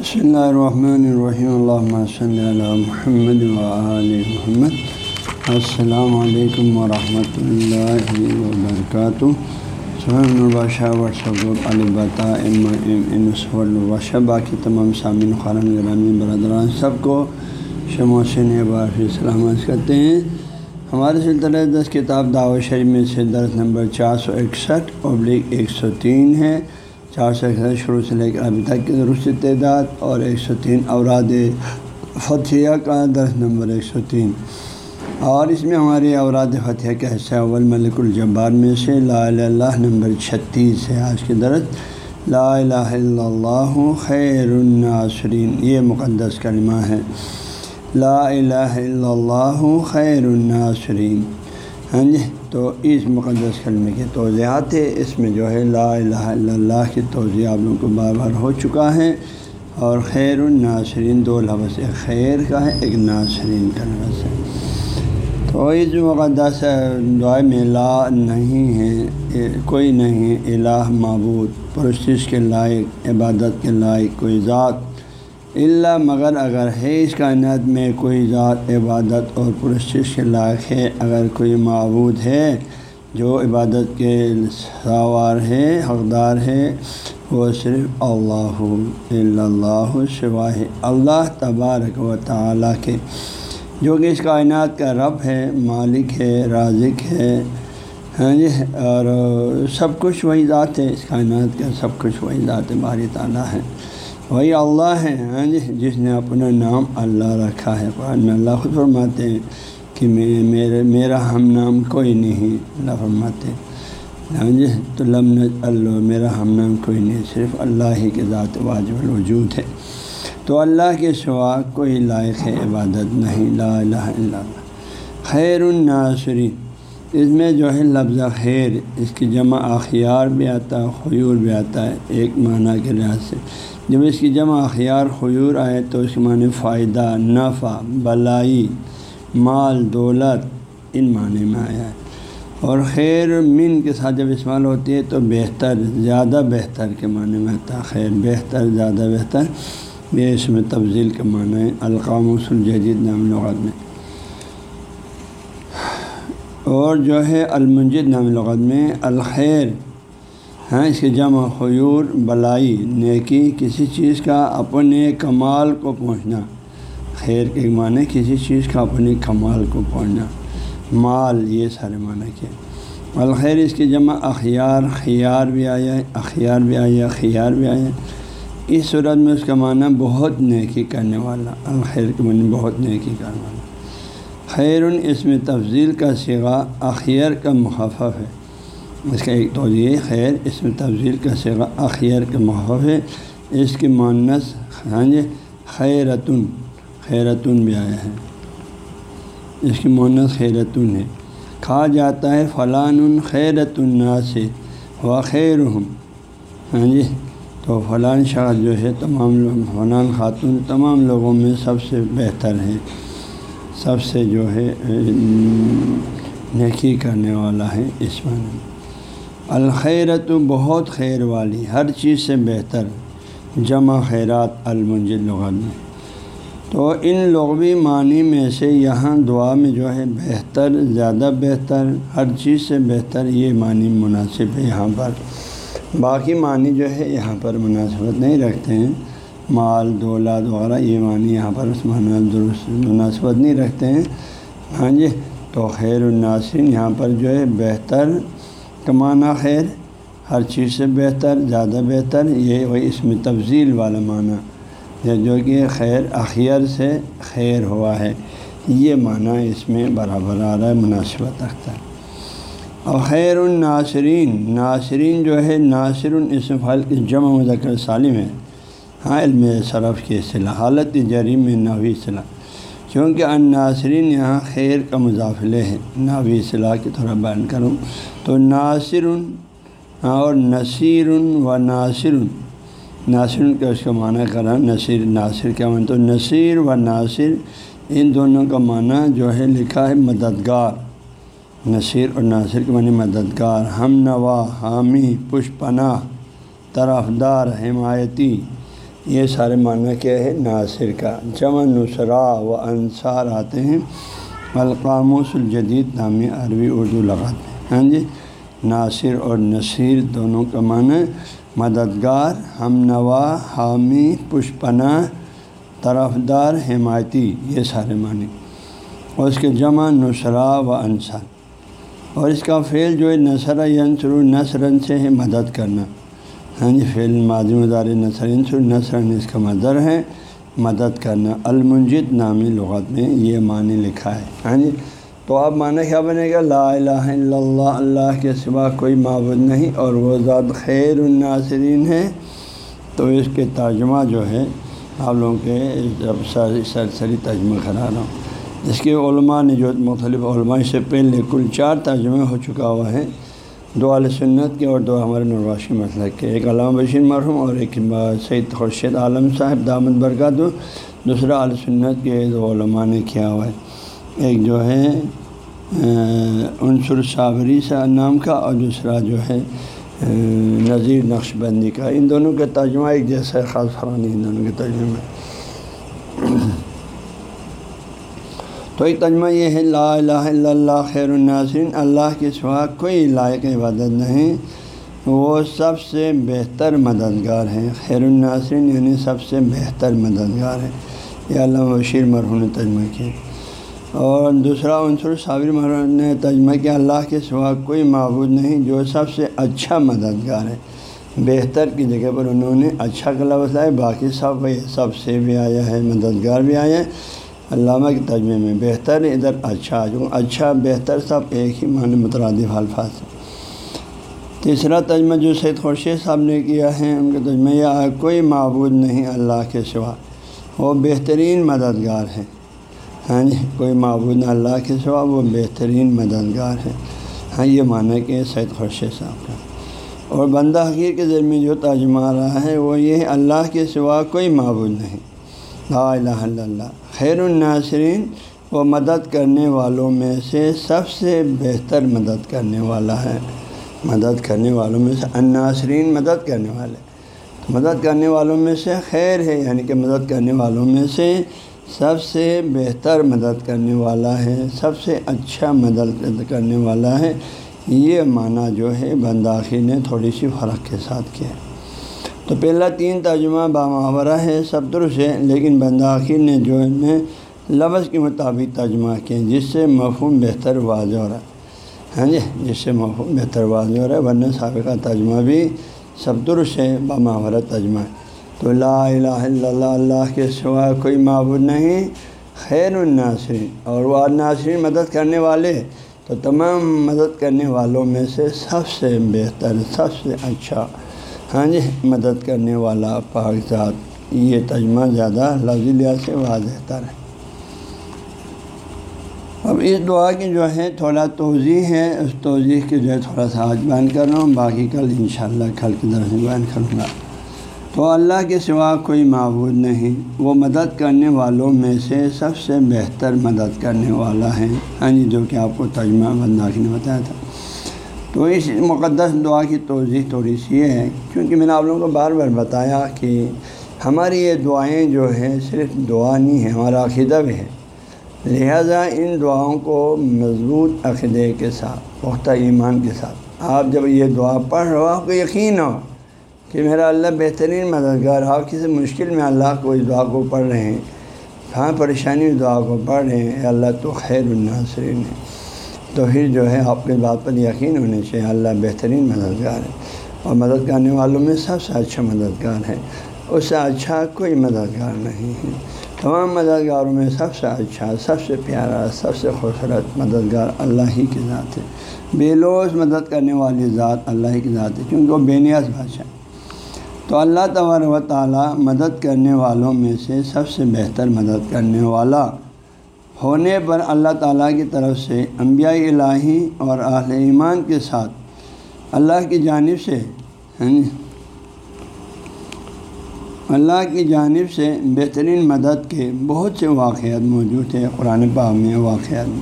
بسم اللہ الرحمن الرحیم اللہ صلی علی محمد وآل محمد السلام علیکم ورحمۃ اللہ وبرکاتہ سہیل البادشاہ واٹسپ گروپ البتا ایم باقی تمام سامعین خارن گرامی برادران سب کو شموسن بار سلامت کرتے ہیں ہمارے سلسلہ دس کتاب دعوت شریف میں سے درس نمبر چار سو اکسٹھ پبلک ایک سو تین ہے چار سو اکسٹھ شروع سے لے کر ابھی تک کی درست تعداد اور ایک سو تین اوراد فتح کا درس نمبر ایک سو تین۔ اور اس میں ہماری اوراد فتح کا حصہ اول ملک الجبار میں سے لا اللہ نمبر چھتیس ہے۔ آج کے درس لا الہ الا اللہ خیر الناصرین، یہ مقدس کلمہ ہے۔ لا الہ الا اللہ خیر الناصرین۔ ہاں جی۔ تو اس مقدس کلمے کے توضیحات ہے اس میں جو ہے لا الہ الا اللہ کی توضیع آپ لوگوں کو بار بار ہو چکا ہے۔ اور خیر الناصرین دو لفظ ایک خیر کا ہے، ایک ناصرین کا لفظ ہے۔ تو اس مقدس دعائیں میں لا نہیں ہے کوئی نہیں ہے، الہ، معبود، پرستش کے لائق، عبادت کے لائق، کوئی ذات اللہ مگر اگر ہے اس کائنات میں کوئی ذات، عبادت اور پرشش کے لائق ہے، اگر کوئی معبود ہے جو عبادت کے ساوار ہے، حقدار ہے، وہ صرف اللہ اللہ سوائے اللہ تبارک و تعالیٰ کے۔ جو کہ اس کائنات کا رب ہے، مالک ہے، رازق ہے ہاں جی اور سب کچھ وہی ذات ہے۔ اس کائنات کا سب کچھ وہی ذات باری تعالیٰ ہے۔ وہی اللہ ہے ہاں جی جس نے اپنا نام اللہ رکھا ہے۔ قرآن میں اللہ خود فرماتے ہیں کہ میرے، میرا ہم نام کوئی نہیں، اللہ فرماتے ہیں۔ ہاں جی تو لمن اللہ میرا ہم نام کوئی نہیں، صرف اللہ ہی کے ذات واجب الوجود ہے۔ تو اللہ کے سوا کوئی لائق ہے، عبادت نہیں، لا الہ الا اللہ۔ خیر الناصرین۔ اس میں جو ہے لفظ خیر، اس کی جمع اخیار بھی آتا ہے، خیور بھی آتا ہے، ایک معنی کے لحاظ سے۔ جب اس کی جمع اخیار خیور آئے تو اس کے معنی فائدہ، نفع، بلائی، مال، دولت، ان معنی میں آیا ہے۔ اور خیر، من کے ساتھ جب استعمال ہوتی ہے تو بہتر، زیادہ بہتر کے معنی میں آتا ہے۔ خیر، بہتر، زیادہ بہتر، یہ اس میں تفضیل کا معنی ہے القام الجدید نام لغت میں۔ اور جو ہے المنجد نام لغت میں الخیر ہاں اس کے جمع خیور، بلائی، نیکی، کسی چیز کا اپنے کمال کو پہنچنا۔ خیر کے معنی کسی چیز کا اپنے کمال کو پہنچنا۔ مال، یہ سارے معنی کے۔ الخیر، اس کی جمع اخیار، خیار بھی آیا ہے اخیار بھی آیا، خیار بھی آیا۔ اس صورت میں اس کا معنی بہت نیکی کرنے والا، الخیر کے معنی بہت نیکی کرنے والا۔ خیر اس میں تفضیل کا سگا اخیر کا مخفف ہے۔ اس کا ایک توجہ خیر، اس میں تفضیل کا سگا اخیر کا مخفف ہے۔ اس کی مانس ہاں جی خیرتن خیرتن بھی آیا ہے۔ اس کی مونس خیرتن ہے۔ کھا جاتا ہے فلان خیرت الناس سے و خیر ہاں جی تو فلان شخص جو ہے، تمام لوگ، فلان خاتون، تمام لوگوں میں سب سے بہتر ہے۔ سب سے جو ہے نیکی کرنے والا ہے اس معنی الخیرت بہت خیر والی، ہر چیز سے بہتر، جمع خیرات المنجد لغت میں۔ تو ان لغوی معنی میں سے یہاں دعا میں جو ہے، بہتر، زیادہ بہتر، ہر چیز سے بہتر، یہ معنی مناسب ہے یہاں پر۔ باقی معنی جو ہے، یہاں پر مناسبت نہیں رکھتے ہیں۔ مال، دولت وغیرہ یہ معنی یہاں پر اس درست مناسبت نہیں رکھتے ہیں۔ ہاں جی تو خیر الناصرین یہاں پر جو ہے بہتر کمانا خیر، ہر چیز سے بہتر، زیادہ بہتر، یہ وہی اس میں تفضیل والا معنی جو کہ خیر اخیر سے خیر ہوا ہے۔ یہ معنی اس میں برابر آ رہا ہے، مناسبت رکھتا ہے۔ اور خیر الناصرین، ناصرین جو ہے، ناصر اسم پھل کے جمع مذکر سالم ہے۔ ہاں علم صرف کی اصطلاح، حالت جریم نوی اصطلاح۔ کیونکہ ان ناصرین یہاں خیر کا مضافلے ہے۔ ناوی اصلاح کی طرح بیان کروں تو ناصر ہاں، اور نصیر و ناصر ناصر کا اس کا معنی کرا، نصیر، ناصر کیا معنی؟ تو نصیر و ناصر، ان دونوں کا معنی جو ہے، لکھا ہے مددگار۔ نصیر اور ناصر کے معنی مددگار، ہم نوا حامی پشپنا طرفدار، حمایتی۔ یہ سارے معنی کیا ہے؟ ناصر کا۔ جمع نصرا و انصار آتے ہیں۔ القاموس الجدید نامی عربی اردو لغات ہیں ہاں جی ناصر اور نصیر دونوں کا معنی مددگار، ہم نوا حامی پشپنا، طرفدار، حمایتی، یہ سارے معنی۔ اور اس کے جمع نصرا و انصار۔ اور اس کا فعل جو ہے نثر ینسر نثرن سے ہے مدد کرنا۔ ہاں جی فعل ماضی مدار نثر ینسر نثرن اس کا مدر ہے۔ مدد کرنا، المنجد نامی لغت میں یہ معنی لکھا ہے۔ ہاں جی تو آپ معنی کیا بنے گا؟ لا الہ الا اللہ اللہ کے سوا کوئی معبود نہیں اور وہ ذات خیر الناصرین ہے۔ تو اس کے ترجمہ جو ہے، آپ لوگوں کے جب سرسری ترجمہ کرا رہا ہوں۔ جس کے علماء نے جو مختلف علماء سے پہلے کل چار ترجمے ہو چکا ہوا ہے۔ دو علیہ سنت کے اور دو ہمارے نرواشی مسلک کے۔ ایک علامہ بشیر مرحوم اور ایک سعید خورشید عالم صاحب دامد برکات دوسرا علیہ سنت کے دو علماء نے کیا ہوا ہے۔ ایک جو ہے عنصر صابری سا نام کا اور دوسرا جو ہے نذیر نقش بندی کا۔ ان دونوں کا ترجمہ ایک جیسا ہے، خاص فرانی ان دونوں کے ترجمے تو ایک ترجمہ یہ ہے، لا الہ الا اللہ خیر الناصرین اللہ کے سوا کوئی لائق عبادت نہیں۔ وہ سب سے بہتر مددگار ہیں۔ خیر الناصرین یعنی سب سے بہتر مددگار ہے یہ علامہ بشیر مرحوم نے ترجمہ کیا۔ اور دوسرا عنصر صابر مرحوم نے ترجمہ کیا، اللہ کے سوا کوئی معبود نہیں جو سب سے اچھا مددگار ہے۔ بہتر کی جگہ پر انہوں نے اچھا کا لفظ ہے باقی سب سب سے بھی آیا ہے، مددگار بھی آیا ہے۔ علامہ کے ترجمے میں بہتر ادھر اچھا جو اچھا بہتر سب ایک ہی معنی مترادف الفاظ۔ تیسرا ترجمہ جو سید خورشید صاحب نے کیا ہے، ان کا ترجمہ یہ کوئی معبود نہیں اللہ کے سوا، وہ بہترین مددگار ہے ہاں جی کوئی معبود نہ اللہ کے سوا، وہ بہترین مددگار ہے ہاں یہ معنی کہ سید خورشید صاحب کا۔ اور بندہ حقیق کے ذریعے جو ترجمہ آ رہا ہے، وہ یہ اللہ کے سوا کوئی معبود نہیں۔ لا الہ الا اللہ۔ خیر الناصرین وہ مدد کرنے والوں میں سے سب سے بہتر مدد کرنے والا ہے۔ مدد کرنے والوں میں سے الناصرین مدد کرنے والے۔ تو مدد کرنے والوں میں سے خیر ہے یعنی کہ مدد کرنے والوں میں سے سب سے بہتر مدد کرنے والا ہے، سب سے اچھا مدد کرنے والا ہے۔ یہ معنی جو ہے بنداخی نے تھوڑی سی فرق کے ساتھ کیا۔ تو پہلا تین ترجمہ بامحورہ ہے، سب درست ہے، لیکن بنداخی نے جو ہے لفظ کے مطابق ترجمہ کیا، جس سے مفہوم بہتر واضح ہو رہا ہے۔ ہاں جی جس سے مفہوم بہتر واضح ہو رہا ہے، ورنہ سابقہ ترجمہ بھی سب درست ہے، بامحورہ ترجمہ ہے۔ تو لا الہ الا اللہ اللہ کے سوا کوئی معبود نہیں، خیر الناصرین۔ اور وہ ناصرین مدد کرنے والے، تو تمام مدد کرنے والوں میں سے سب سے بہتر، سب سے اچھا۔ ہاں جی مدد کرنے والا پاک ذات یہ ترجمہ زیادہ لفظ لحاظ سے واضح تر ہے۔ اب اس دعا کی جو ہے، تھوڑا توضیع ہے۔ اس توضیع کی جو ہے، تھوڑا سا آج بیان کر رہا ہوں۔ باقی کل انشاءاللہ کل کی طرف بیان کروں گا۔ تو اللہ کے سوا کوئی معبود نہیں۔ وہ مدد کرنے والوں میں سے سب سے بہتر مدد کرنے والا ہے۔ ہاں جی جو کہ آپ کو ترجمہ بنداخی نے بتایا تھا۔ تو اس مقدس دعا کی توضیع تھوڑی سی یہ ہے، کیونکہ میں نے آپ لوگوں کو بار بار بتایا کہ ہماری یہ دعائیں جو ہیں صرف دعا نہیں ہے ہمارا عقیدہ بھی ہے۔ لہذا ان دعاؤں کو مضبوط عقیدے کے ساتھ، پختہ ایمان کے ساتھ۔ آپ جب یہ دعا پڑھ رہے ہو، آپ کو یقین ہو کہ میرا اللہ بہترین مددگار، آپ کسی مشکل میں اللہ کو اس دعا کو پڑھ رہے ہیں کہاں پریشانی دعا کو پڑھ رہے ہیں اللہ تو خیر الناصرین ہے۔ تو پھر جو ہے آپ کے بات پر یقین ہونے چاہیے اللہ بہترین مددگار ہے اور مدد کرنے والوں میں سب سے اچھا مددگار ہے اس سے اچھا کوئی مددگار نہیں ہے۔ تمام مددگاروں میں سب سے اچھا سب سے پیارا، سب سے خوبصورت مددگار اللہ ہی کی ذات ہے۔ بے لوز مدد کرنے والی ذات اللہ ہی کی ذات ہے، کیونکہ وہ بے نیاز بادشاہ تو اللہ تبار و تعالیٰ مدد کرنے والوں میں سے سب سے بہتر مدد کرنے والا ہونے پر اللہ تعالیٰ کی طرف سے انبیاء الہی اور اہل ایمان کے ساتھ اللہ کی جانب سے یعنی اللہ کی جانب سے بہترین مدد کے بہت سے واقعات موجود ہیں قرآن پاک میں واقعات میں۔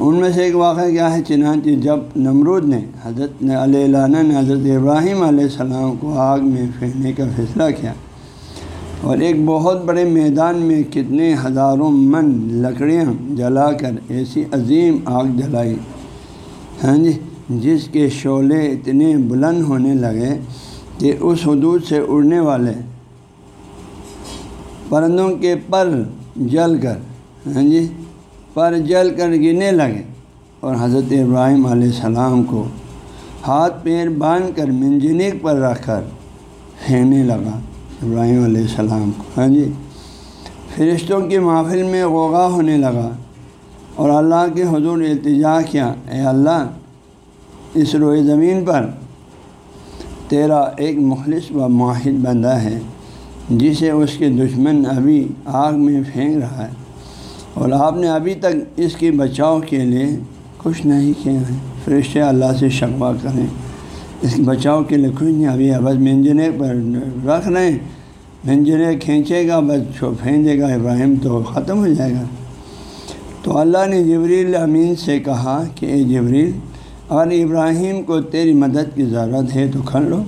ان میں سے ایک واقعہ کیا ہے؟ چنانچہ جب نمرود نے حضرت، علیہ نے حضرت ابراہیم علیہ السلام کو آگ میں پھینکنے کا فیصلہ کیا اور ایک بہت بڑے میدان میں کتنے ہزاروں من لکڑیاں جلا کر ایسی عظیم آگ جلائی۔ ہاں جی جس کے شعلے اتنے بلند ہونے لگے کہ اس حدود سے اڑنے والے پرندوں کے پر جل کر ہاں جی پر جل کر گرنے لگے۔ اور حضرت ابراہیم علیہ السلام کو ہاتھ پیر باندھ کر منجنیک پر رکھ کر پھینکنے لگا۔ ابراہیم علیہ السلام کو۔ ہاں جی؟ فرشتوں کی محفل میں غوغا ہونے لگا اور اللہ کے حضور التجا کیا، اے اللہ، اس روئے زمین پر تیرا ایک مخلص و معاہد بندہ ہے، جسے اس کے دشمن ابھی آگ میں پھینک رہا ہے۔ اور آپ نے ابھی تک اس کے بچاؤ کے لیے کچھ نہیں کیا ہے۔ فرشتے اللہ سے شکوا کریں۔ اس بچاؤ کے لیے کچھ نہیں، ابھی بس منجنے پر رکھ رہے ہیں منجنے کھینچے گا، بس پھینچے گا، ابراہیم تو ختم ہو جائے گا۔ تو اللہ نے جبریل امین سے کہا کہ اے جبریل، اگر ابراہیم کو تیری مدد کی ضرورت ہے تو کھڑ لو۔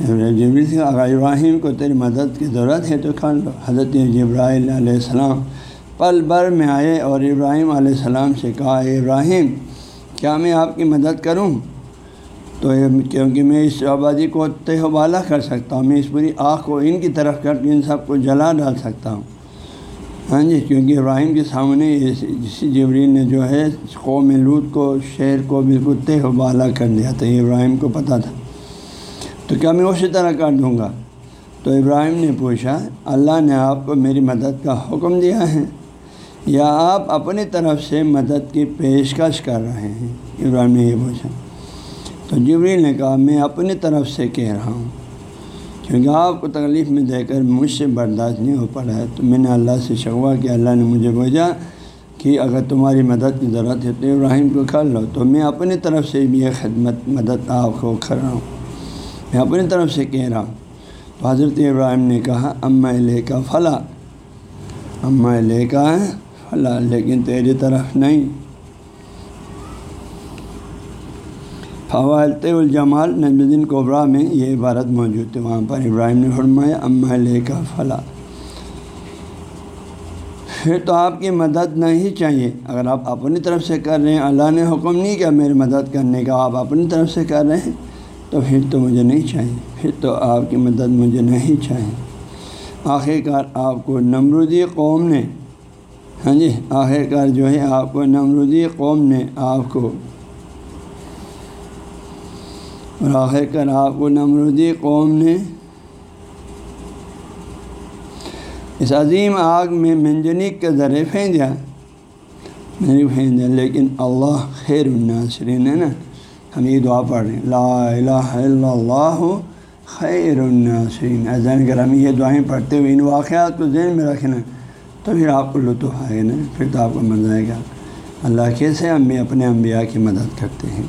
جبریل سے اگر ابراہیم کو تیری مدد کی ضرورت ہے تو کھڑ لو۔ حضرت جبرائیل علیہ السلام پل بر میں آئے اور ابراہیم علیہ السلام سے کہا، اے ابراہیم، کیا میں آپ کی مدد کروں؟ تو کیونکہ میں اس آبادی کو تہ و بالا کر سکتا ہوں، میں اس پوری آنکھ کو ان کی طرف کر کے ان سب کو جلا ڈال سکتا ہوں۔ ہاں جی کیونکہ ابراہیم کے سامنے جسی جبرین نے جو ہے قوم لوت کو شہر کو بالکل تہ بالا کر دیا تھا ابراہیم کو پتہ تھا۔ تو کیا میں اسی طرح کر دوں گا؟ تو ابراہیم نے پوچھا، اللہ نے آپ کو میری مدد کا حکم دیا ہے؟ یا آپ اپنی طرف سے مدد کی پیشکش کر رہے ہیں؟ ابراہیم نے یہ پوچھا۔ تو جبریل نے کہا، میں اپنی طرف سے کہہ رہا ہوں، کیونکہ آپ کو تکلیف میں دے کر مجھ سے برداشت نہیں ہو پا رہا ہے۔ تو میں نے اللہ سے شکوا کہ اللہ نے مجھے بھیجا کہ اگر تمہاری مدد کی ضرورت ہے تو ابراہیم کو کر لو۔ تو میں اپنی طرف سے بھی یہ خدمت، مدد آپ کو کر رہا ہوں۔ میں اپنی طرف سے کہہ رہا ہوں۔ تو حضرت ابراہیم نے کہا اماں لے کا فلاں اماں لے کا ہے لیکن تیری طرف نہیں۔ فوالت الجمال نجم الدین کوبرا میں یہ عبارت موجود ہے وہاں پر ابراہیم نے فرمایا اماں لے کا فلاں پھر تو آپ کی مدد نہیں چاہیے۔ اگر آپ اپنی طرف سے کر رہے ہیں، اللہ نے حکم نہیں کیا میری مدد کرنے کا، آپ اپنی طرف سے کر رہے ہیں، تو پھر تو مجھے نہیں چاہیے۔ پھر تو آپ کی مدد مجھے نہیں چاہیے۔ آخر کار آپ کو نمرودی قوم نے ہاں جی آخر کار جو ہے، آپ کو نمرودی قوم نے آپ کو اور آخر کار آپ کو نمرودی قوم نے اس عظیم آگ میں منجنک کے ذریعے پھینک دیا۔ نہیں پھینک دیا، لیکن اللہ خیر الناصرین ہے نا۔ ہم یہ دعا پڑھ رہے ہیں۔ لا الہ الا اللہ خیر الناصرین۔ اذان کر، ہم یہ دعائیں پڑھتے ہوئے ان واقعات کو ذہن میں رکھنا تو پھر آپ کو لطف آئے نا۔ پھر تو آپ کو مزہ آئے گا۔ اللہ کیسے ہم اپنے انبیاء کی مدد کرتے ہیں۔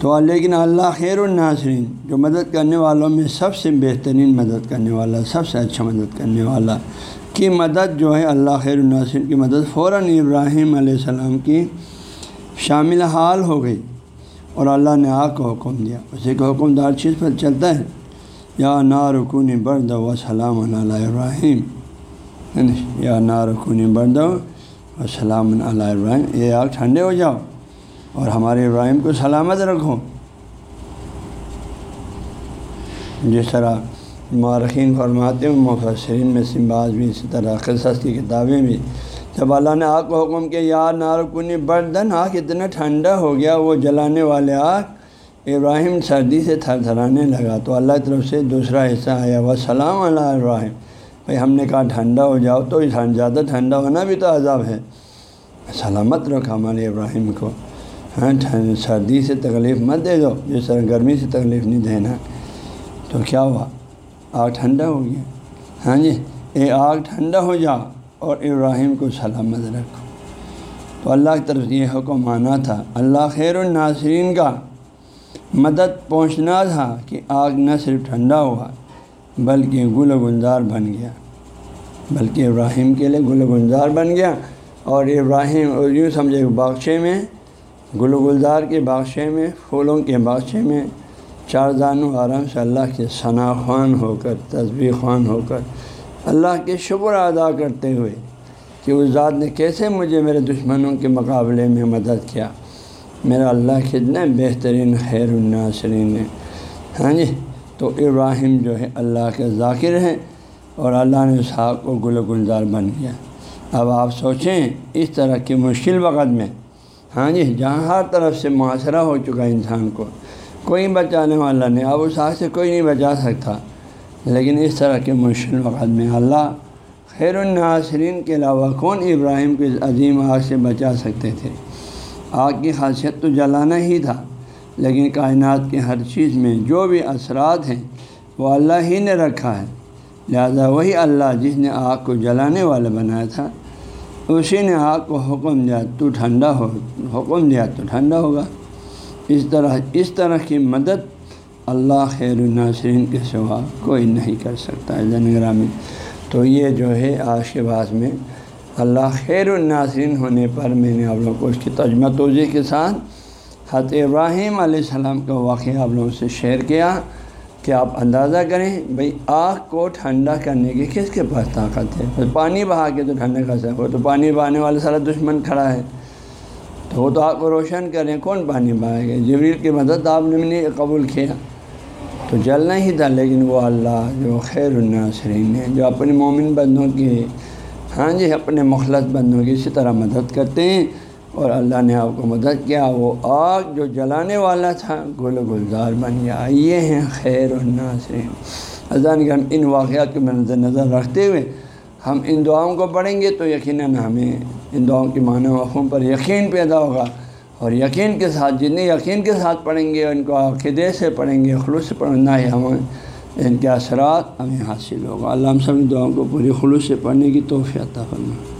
تو لیکن اللہ خیر الناصرین جو مدد کرنے والوں میں سب سے بہترین مدد کرنے والا، سب سے اچھا مدد کرنے والا کی مدد جو ہے اللہ خیر الناصرین کی مدد فوراً ابراہیم علیہ السلام کی شامل حال ہو گئی اور اللہ نے آگ کو حکم دیا۔ اسی کو حکم دار چیز پر چلتا ہے۔ یا نارکون برد و سلام علیہ ابراہیم۔ یعنی یا نارکون برد و سلام علیہ ابراہیم۔ یہ آگ ٹھنڈے ہو جاؤ۔ اور ہمارے ابراہیم کو سلامت رکھو۔ جس طرح مارخین فرماتے ہیں، مفسرین میں سمباز بھی اسی طرح قصص کی کتابیں بھی۔ جب اللہ نے آگ کو حکم کیا یار نارکنی بردن، آگ اتنا ٹھنڈا ہو گیا، وہ جلانے والے آگ ابراہیم سردی سے تھر تھرانے لگا۔ تو اللہ کی طرف سے دوسرا حصہ آیا وہ سلام اللہ ابراہیم۔ بھائی ہم نے کہا، ٹھنڈا ہو جاؤ تو زیادہ ٹھنڈا ہونا بھی تو عذاب ہے۔ سلامت رکھا ہمارے ابراہیم کو۔ ہاں سردی سے تکلیف مت دے دو جس طرح گرمی سے تکلیف نہیں دینا۔ تو کیا ہوا؟ آگ ٹھنڈا ہو گیا۔ ہاں جی اے آگ ٹھنڈا ہو جا اور ابراہیم کو سلامت رکھو۔ تو اللہ کی طرف یہ حکم آنا تھا۔ اللہ خیر الناصرین کا مدد پہنچنا تھا کہ آگ نہ صرف ٹھنڈا ہوا بلکہ گل و گلزار بن گیا۔ بلکہ ابراہیم کے لیے گل و گلزار بن گیا۔ اور ابراہیم، اور یوں سمجھے باغچے میں گل گلزار کے باغچے میں، پھولوں کے باغچے میں چار زانو آرام سے اللہ کے ثنا خوان ہو کر تصویر خوان ہو کر اللہ کے شکر ادا کرتے ہوئے کہ اس ذات نے کیسے مجھے میرے دشمنوں کے مقابلے میں مدد کیا۔ میرا اللہ کتنے بہترین خیر الناصرین ہے ہاں جی؟ تو ابراہیم جو ہے اللہ کے ذاکر ہیں اور اللہ نے اس کو گل گلزار بن گیا۔ اب آپ سوچیں اس طرح کی مشکل وقت میں ہاں جی جہاں ہر طرف سے معاشرہ ہو چکا انسان کو، کوئی بچانے والا نہیں۔ اب اس آگ سے کوئی نہیں بچا سکتا۔ لیکن اس طرح کے مشکل وقت میں اللہ خیر الناصرین کے علاوہ کون ابراہیم کو اس عظیم آگ سے بچا سکتے تھے؟ آگ کی خاصیت تو جلانا ہی تھا، لیکن کائنات کے ہر چیز میں جو بھی اثرات ہیں، وہ اللہ ہی نے رکھا ہے۔ لہذا وہی اللہ جس نے آگ کو جلانے والا بنایا تھا۔ اسی نے آگ کو حکم دیا، تو ٹھنڈا ہو، حکم دیا تو ٹھنڈا ہوگا۔ اس طرح اس طرح کی مدد اللہ خیر الناصرین کے سوا کوئی نہیں کر سکتا ہے۔ زنگرامی تو یہ جو ہے، آج کے بعد میں اللہ خیر الناصرین ہونے پر میں نے آپ لوگوں کو اس کی تجمہ توضیع کے ساتھ حضرت ابراہیم علیہ السلام کا واقعہ آپ لوگوں سے شیئر کیا۔ کہ آپ اندازہ کریں بھئی آگ کو ٹھنڈا کرنے کی کس کے پاس طاقت ہے؟ پانی بہا کے تو ٹھنڈا کر سکتے وہ تو پانی بہانے والا سارا دشمن کھڑا ہے۔ تو وہ تو آگ کو روشن کریں کون پانی بہائے گا؟ جبریل کی مدد آپ نے نہیں قبول کیا۔ تو جلنا ہی تھا، لیکن وہ اللہ جو خیر الناصرین ہے جو اپنے مومن بندوں کی ہاں جی اپنے مخلص بندوں کی اسی طرح مدد کرتے ہیں۔ اور اللہ نے آپ کو مدد کیا، وہ آگ جو جلانے والا تھا گل گلزار بن گیا۔ یہ ہیں خیر الناصرین اذان کہ ہم ان واقعات کو نظر نظر رکھتے ہوئے ہم ان دعاؤں کو پڑھیں گے تو یقیناً ہمیں ان دعاؤں کی معنی وقوم پر یقین پیدا ہوگا اور یقین کے ساتھ، جتنے یقین کے ساتھ پڑھیں گے، ان کو عقیدے سے پڑھیں گے، خلوص سے پڑھنا ہی ہمیں ان کے اثرات ہمیں حاصل ہوگا۔ اللہ ہم سب دعاؤں کو پوری خلوص سے پڑھنے کی توفیع عطا فرمائے۔